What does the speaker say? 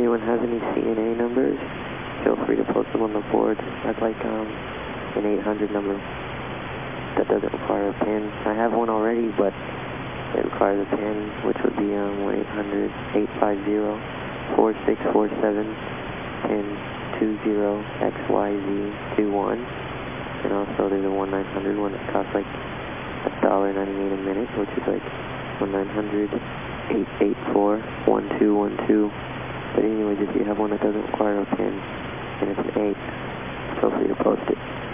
anyone has any CNA numbers, feel free to post them on the board. I'd like um, an 800 number that doesn't require a PIN. I have one already, but it requires a PIN, which would be um, 1-800-850-4647, PIN 20XYZ21. And also there's a 1-900 one that costs like $1.98 a minute, which is like 1-900-884-1212. Have one that doesn't require a PIN, and it's an 8,